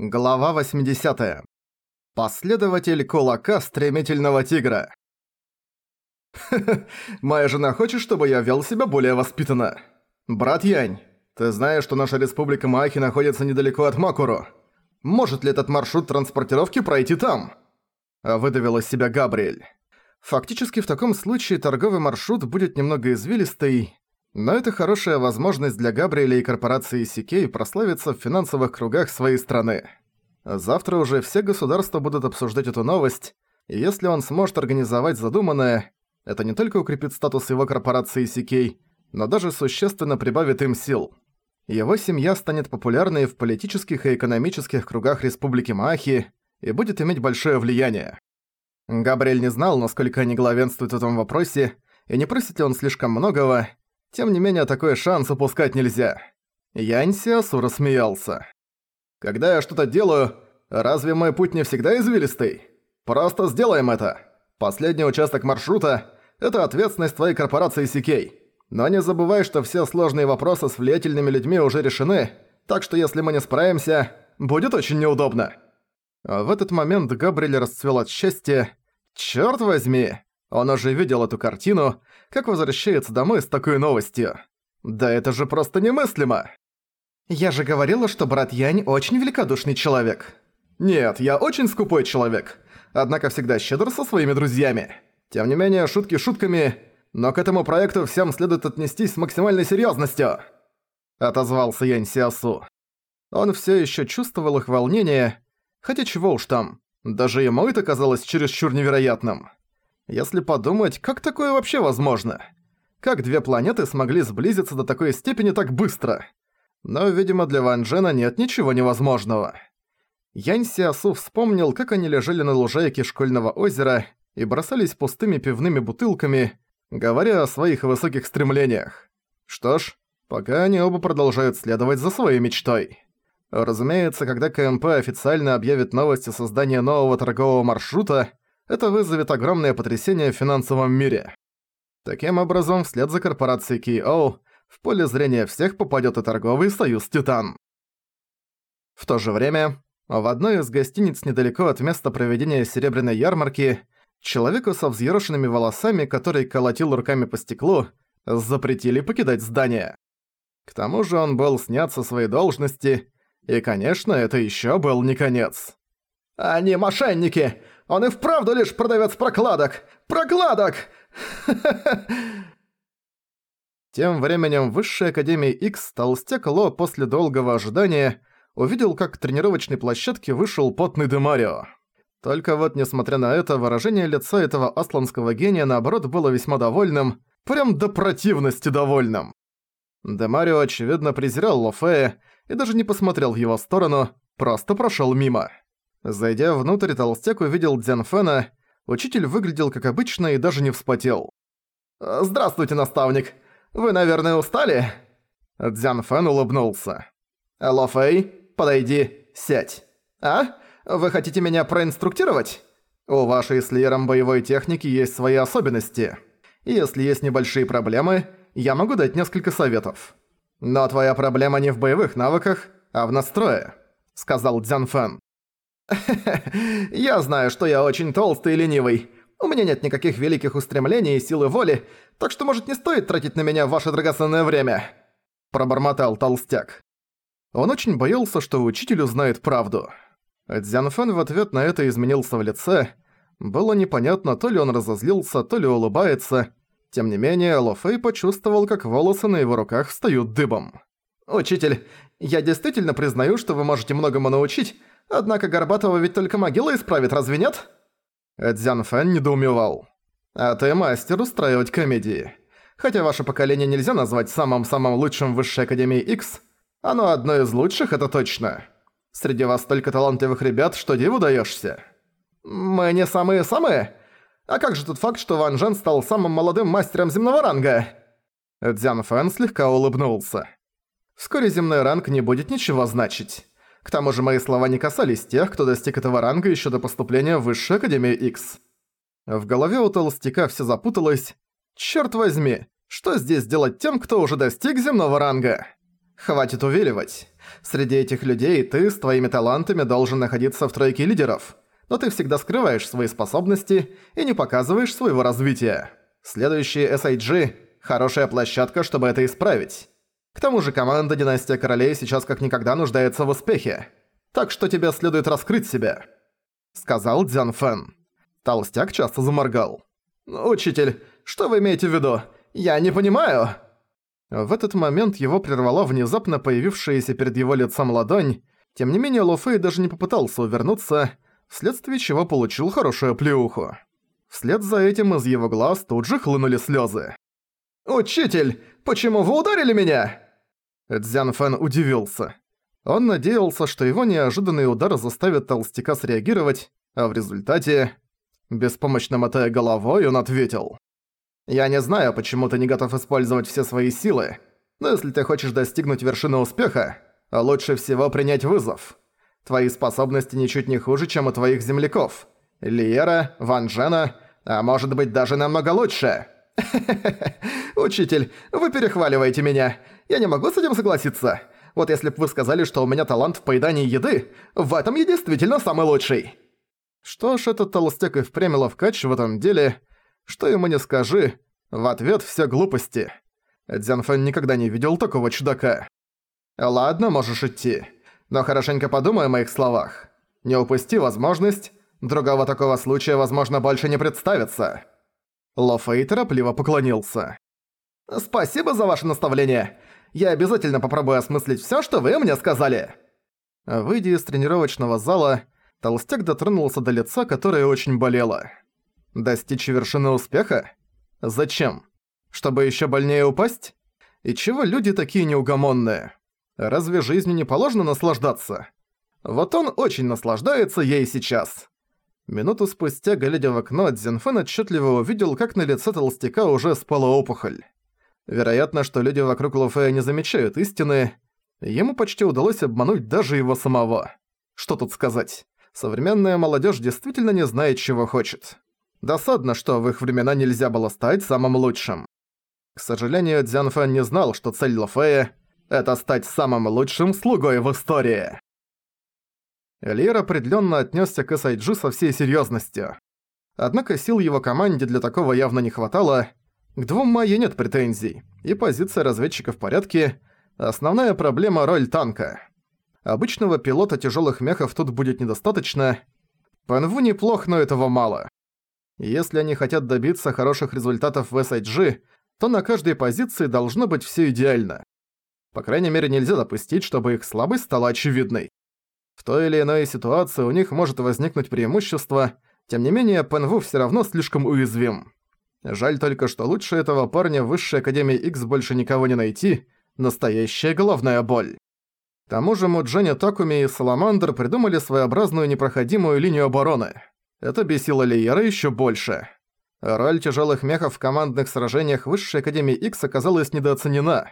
Глава 80. Последователь кулака стремительного тигра. моя жена хочет, чтобы я вел себя более воспитанно. Брат Янь, ты знаешь, что наша республика Маахи находится недалеко от Макуру. Может ли этот маршрут транспортировки пройти там? Выдавил из себя Габриэль. Фактически в таком случае торговый маршрут будет немного извилистый, но это хорошая возможность для Габриэля и корпорации Сикей прославиться в финансовых кругах своей страны. Завтра уже все государства будут обсуждать эту новость, и если он сможет организовать задуманное, это не только укрепит статус его корпорации Сикей, но даже существенно прибавит им сил. Его семья станет популярной в политических и экономических кругах Республики Маахи и будет иметь большое влияние. Габриэль не знал, насколько они главенствуют в этом вопросе, и не просит ли он слишком многого, тем не менее, такой шанс упускать нельзя. Янси Асура. «Когда я что-то делаю, разве мой путь не всегда извилистый? Просто сделаем это. Последний участок маршрута – это ответственность твоей корпорации Сикей. Но не забывай, что все сложные вопросы с влиятельными людьми уже решены, так что если мы не справимся, будет очень неудобно». В этот момент Габриэль расцвел от счастья. «Чёрт возьми! Он уже видел эту картину, как возвращается домой с такой новостью. Да это же просто немыслимо! Я же говорила, что брат Янь очень великодушный человек. Нет, я очень скупой человек, однако всегда щедр со своими друзьями. Тем не менее, шутки шутками, но к этому проекту всем следует отнестись с максимальной серьёзностью. Отозвался Янь Сиасу. Он всё ещё чувствовал их волнение, хотя чего уж там, даже ему это казалось чересчур невероятным. Если подумать, как такое вообще возможно? Как две планеты смогли сблизиться до такой степени так быстро? Но, видимо, для Ван Джена нет ничего невозможного. Янь Сиасу вспомнил, как они лежали на лужайке школьного озера и бросались пустыми пивными бутылками, говоря о своих высоких стремлениях. Что ж, пока они оба продолжают следовать за своей мечтой. Разумеется, когда КМП официально объявит новость о создании нового торгового маршрута, это вызовет огромное потрясение в финансовом мире. Таким образом, вслед за корпорацией KO в поле зрения всех попадет и торговый союз Титан. В то же время, в одной из гостиниц недалеко от места проведения серебряной ярмарки, человеку со взъерошенными волосами, который колотил руками по стеклу, запретили покидать здание. К тому же он был снят со своей должности, и, конечно, это еще был не конец. «Они мошенники! Он и вправду лишь продавец прокладок! Прокладок!» Тем временем в Высшей Академии X Толстяк Ло после долгого ожидания увидел, как к тренировочной площадке вышел потный Демарио. Только вот, несмотря на это, выражение лица этого асланского гения наоборот было весьма довольным, прям до противности довольным. Демарио, очевидно, презирал Лофея и даже не посмотрел в его сторону, просто прошёл мимо. Зайдя внутрь, толстяк увидел Дзян Фэна. Учитель выглядел как обычно и даже не вспотел. «Здравствуйте, наставник. Вы, наверное, устали?» Дзян Фэн улыбнулся. «Ло Фэй, подойди, сядь. А? Вы хотите меня проинструктировать? У вашей с Лиером боевой техники есть свои особенности. Если есть небольшие проблемы, я могу дать несколько советов. Но твоя проблема не в боевых навыках, а в настрое», — сказал Дзян Фэн. «Я знаю, что я очень толстый и ленивый. У меня нет никаких великих устремлений и силы воли, так что, может, не стоит тратить на меня ваше драгоценное время?» Пробормотал толстяк. Он очень боялся, что учитель узнает правду. Дзянфэн в ответ на это изменился в лице. Было непонятно, то ли он разозлился, то ли улыбается. Тем не менее, Лофей почувствовал, как волосы на его руках встают дыбом. «Учитель, я действительно признаю, что вы можете многому научить, Однако Горбатого ведь только могила исправит, разве нет?» Дзян Фэн недоумевал. «А ты мастер устраивать комедии. Хотя ваше поколение нельзя назвать самым-самым лучшим в Высшей Академии X, оно одно из лучших, это точно. Среди вас столько талантливых ребят, что диву даешься. Мы не самые-самые? А как же тот факт, что Ван Жен стал самым молодым мастером земного ранга?» Дзян Фэн слегка улыбнулся. «Вскоре земной ранг не будет ничего значить. К тому же мои слова не касались тех, кто достиг этого ранга еще до поступления в Высшую Академию X. В голове у толстяка все запуталось. Черт возьми, что здесь делать тем, кто уже достиг земного ранга? Хватит увиливать. Среди этих людей ты с твоими талантами должен находиться в тройке лидеров, но ты всегда скрываешь свои способности и не показываешь своего развития. Следующий SIG – хорошая площадка, чтобы это исправить. К тому же команда Династия Королей сейчас как никогда нуждается в успехе. Так что тебе следует раскрыть себя», – сказал Дзян Фэн. Толстяк часто заморгал. «Учитель, что вы имеете в виду? Я не понимаю!» В этот момент его прервала внезапно появившаяся перед его лицом ладонь, тем не менее Ло Фэй даже не попытался увернуться, вследствие чего получил хорошую плюху. Вслед за этим из его глаз тут же хлынули слезы. «Учитель, почему вы ударили меня?» Цзян Фэн удивился. Он надеялся, что его неожиданный удар заставит толстяка среагировать, а в результате... Беспомощно мотая головой, он ответил. Я не знаю, почему ты не готов использовать все свои силы, но если ты хочешь достигнуть вершины успеха, лучше всего принять вызов. Твои способности ничуть не хуже, чем у твоих земляков. Лиера, Ван Джена, а может быть даже намного лучше. Учитель, вы перехваливаете меня. Я не могу с этим согласиться. Вот если бы вы сказали, что у меня талант в поедании еды, в этом я действительно самый лучший. Что ж, этот толстяк и впрямь ловкач в этом деле, что ему не скажи, в ответ все глупости. Дзянфэн никогда не видел такого чудака. Ладно, можешь идти. Но хорошенько подумай о моих словах. Не упусти возможность, другого такого случая, возможно, больше не представится. Ло Фэй торопливо поклонился. «Спасибо за ваше наставление. Я обязательно попробую осмыслить всё, что вы мне сказали». Выйдя из тренировочного зала, толстяк дотронулся до лица, которое очень болело. Достичь вершины успеха? Зачем? Чтобы ещё больнее упасть? И чего люди такие неугомонные? Разве жизнью не положено наслаждаться? Вот он очень наслаждается ей сейчас. Минуту спустя, глядя в окно, Дзинфэн отчетливо увидел, как на лице толстяка уже спала опухоль. Вероятно, что люди вокруг Луфея не замечают истины. Ему почти удалось обмануть даже его самого. Что тут сказать? Современная молодежь действительно не знает, чего хочет. Досадно, что в их времена нельзя было стать самым лучшим. К сожалению, Дзян Фэн не знал, что цель Лофея — это стать самым лучшим слугой в истории. Лиер определенно отнесся к SIG со всей серьезностью. Однако сил его команде для такого явно не хватало. К двум Майе нет претензий, и позиция разведчика в порядке. Основная проблема — роль танка. Обычного пилота тяжелых мехов тут будет недостаточно. Панву неплох, но этого мало. Если они хотят добиться хороших результатов в SIG, то на каждой позиции должно быть все идеально. По крайней мере, нельзя допустить, чтобы их слабость стала очевидной. В той или иной ситуации у них может возникнуть преимущество, тем не менее, Пенву все равно слишком уязвим. Жаль только, что лучше этого парня в Высшей Академии X больше никого не найти, настоящая головная боль. К тому же Муджаня Такуми и Саламандр придумали своеобразную непроходимую линию обороны – это бесило Лиера еще больше. Роль тяжелых мехов в командных сражениях Высшей Академии X оказалась недооценена.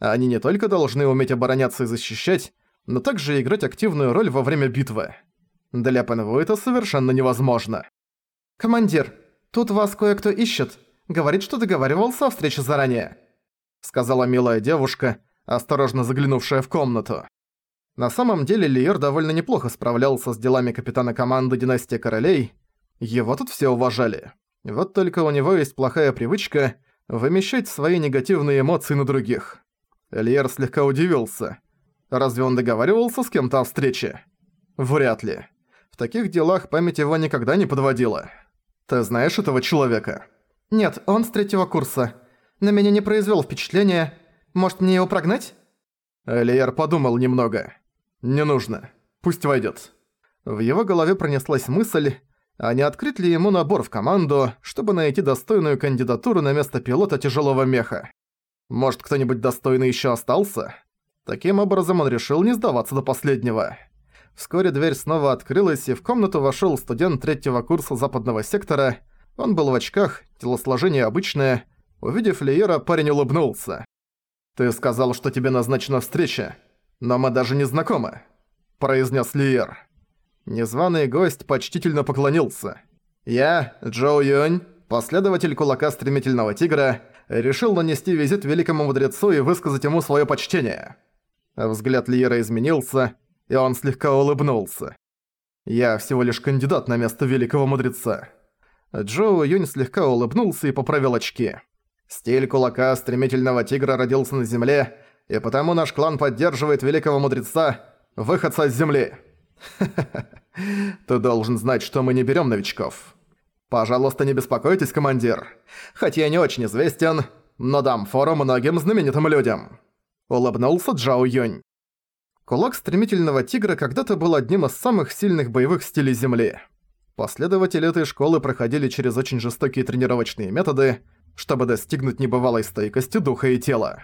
Они не только должны уметь обороняться и защищать, но также играть активную роль во время битвы. Для ПНВ это совершенно невозможно. «Командир, тут вас кое-кто ищет. Говорит, что договаривался о встрече заранее», сказала милая девушка, осторожно заглянувшая в комнату. На самом деле Лиер довольно неплохо справлялся с делами капитана команды Династия Королей. Его тут все уважали. Вот только у него есть плохая привычка вымещать свои негативные эмоции на других. Лиер слегка удивился. Разве он договаривался с кем-то о встрече? Вряд ли. В таких делах память его никогда не подводила. Ты знаешь этого человека? Нет, он с третьего курса. На меня не произвел впечатления. Может, мне его прогнать? Лиер подумал немного. «Не нужно. Пусть войдет. В его голове пронеслась мысль, а не открыть ли ему набор в команду, чтобы найти достойную кандидатуру на место пилота тяжелого меха. Может, кто-нибудь достойный еще остался? Таким образом он решил не сдаваться до последнего. Вскоре дверь снова открылась, и в комнату вошел студент третьего курса западного сектора. Он был в очках, телосложение обычное. Увидев Лиера, парень улыбнулся. «Ты сказал, что тебе назначена встреча но мы даже не знакомы», – произнес Лиер. Незваный гость почтительно поклонился. «Я, Джоу Юнь, последователь кулака Стремительного Тигра, решил нанести визит великому мудрецу и высказать ему свое почтение. Взгляд Лиера изменился, и он слегка улыбнулся. «Я всего лишь кандидат на место великого мудреца». Джоу Юнь слегка улыбнулся и поправил очки. «Стиль кулака стремительного тигра родился на земле, и потому наш клан поддерживает великого мудреца, выходца с земли». Ты должен знать, что мы не берем новичков. Пожалуйста, не беспокойтесь, командир. Хотя я не очень известен, но дам фору многим знаменитым людям. Улыбнулся Джао Юнь. Кулак стремительного тигра когда-то был одним из самых сильных боевых стилей Земли. Последователи этой школы проходили через очень жестокие тренировочные методы, чтобы достигнуть небывалой стойкости духа и тела.